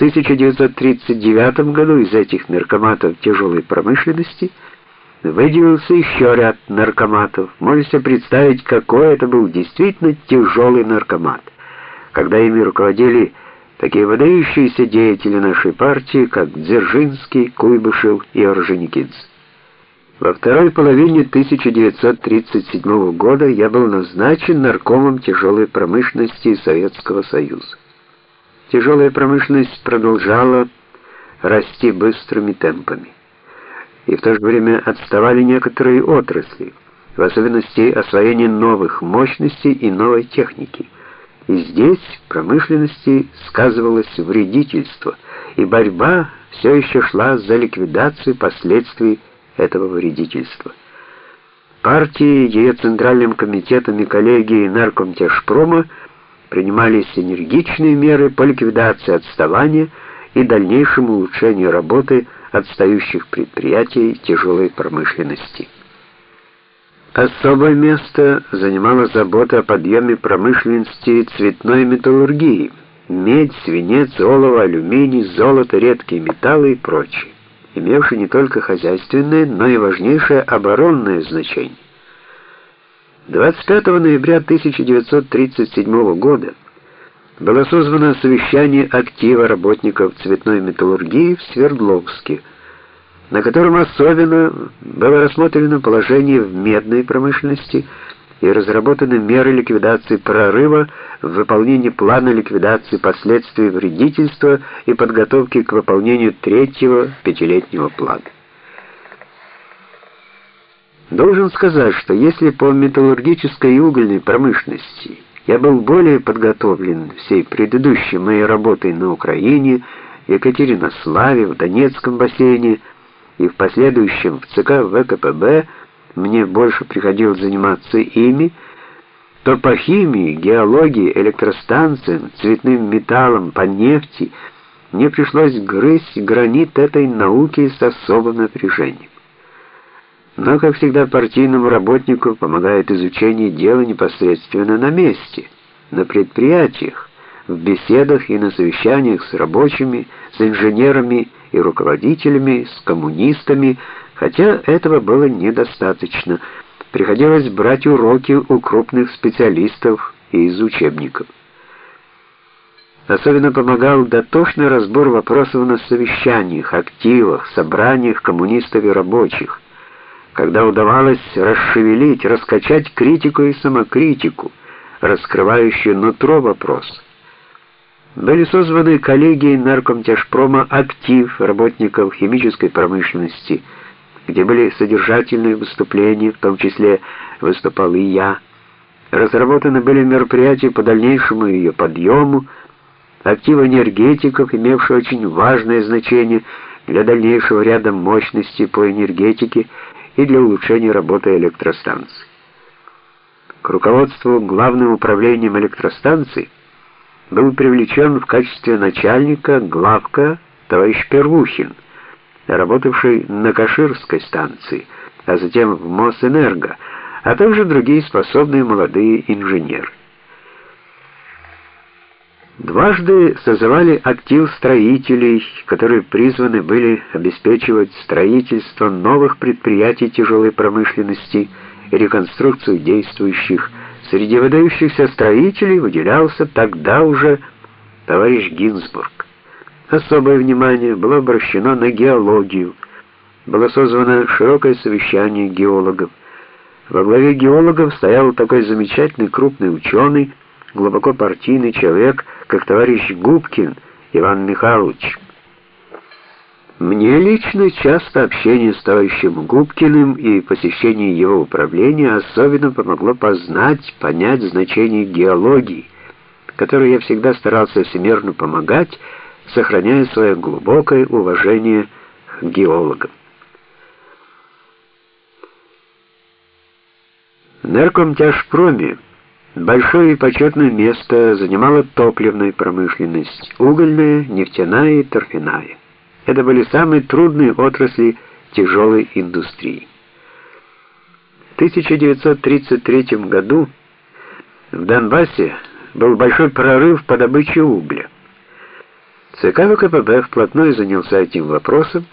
1939 году из этих наркоматов тяжелой промышленности выделился еще ряд наркоматов. Можете представить, какой это был действительно тяжелый наркомат, когда ими руководили такие выдающиеся деятели нашей партии, как Дзержинский, Куйбышев и Орджоникидзе. Во второй половине 1937 года я был назначен наркомом тяжелой промышленности Советского Союза. Тяжелая промышленность продолжала расти быстрыми темпами. И в то же время отставали некоторые отрасли, в особенности освоение новых мощностей и новой техники. И здесь в промышленности сказывалось вредительство, и борьба все еще шла за ликвидацию последствий этого вредительства. Партии, ее центральным комитетом и коллегией наркомтяжпрома принимались энергичные меры по ликвидации отставания и дальнейшему улучшению работы отстающих предприятий тяжелой промышленности. Особое место занимала забота о подъеме промышленности цветной металлургии, медь, свинец, олово, алюминий, золото, редкие металлы и прочее, имевшие не только хозяйственное, но и важнейшее оборонное значение. 25 ноября 1937 года было созвано совещание актива работников цветной металлургии в Свердловске, на котором особенно было рассмотрено положение в медной промышленности и разработаны меры ликвидации прорыва в выполнении плана ликвидации последствий вредительства и подготовки к выполнению третьего пятилетнего плана. Должен сказать, что если по металлургической и угольной промышленности я был более подготовлен всей предыдущей моей работой на Украине, Екатеринославе, в Донецком бассейне и в последующем в ЦК ВКПБ, мне больше приходилось заниматься ими, то по химии, геологии, электростанциям, цветным металлам, по нефти мне пришлось грызть гранит этой науки с особым напряжением. Но, как всегда, партийному работнику помогает изучение дела непосредственно на месте, на предприятиях, в беседах и на совещаниях с рабочими, с инженерами и руководителями, с коммунистами, хотя этого было недостаточно. Приходилось брать уроки у крупных специалистов и из учебников. Особенно помогал дотошный разбор вопросов на совещаниях, активах, собраниях коммунистов и рабочих когда удавалось расшевелить, раскачать критику и самокритику, раскрывающую нутро вопрос. Были созваны коллегией наркомтяжпрома «Актив» работников химической промышленности, где были содержательные выступления, в том числе выступал и я. Разработаны были мероприятия по дальнейшему ее подъему, актив энергетиков, имевший очень важное значение для дальнейшего ряда мощностей по энергетике, и для улучшения работы электростанций. К руководству Главным управлением электростанций был привлечен в качестве начальника главка товарищ Первухин, работавший на Каширской станции, а затем в Мосэнерго, а также другие способные молодые инженеры. Дважды созывали актив строителей, которые призваны были обеспечивать строительство новых предприятий тяжелой промышленности и реконструкцию действующих. Среди выдающихся строителей выделялся тогда уже товарищ Гинзбург. Особое внимание было обращено на геологию. Было созвано широкое совещание геологов. Во главе геологов стоял такой замечательный крупный ученый, глубоко партийный человек, как товарищ Губкин Иван Михайлович. Мне лично часто общение с товарищем Губкиным и посещение его управления особенно помогло познать, понять значение геологии, которой я всегда старался всемерно помогать, сохраняя свое глубокое уважение к геологам. Наркомтяжпроме Большое и почетное место занимала топливная промышленность, угольная, нефтяная и торфяная. Это были самые трудные отрасли тяжелой индустрии. В 1933 году в Донбассе был большой прорыв по добыче угля. ЦК ВКПБ вплотную занялся этим вопросом,